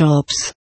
jobs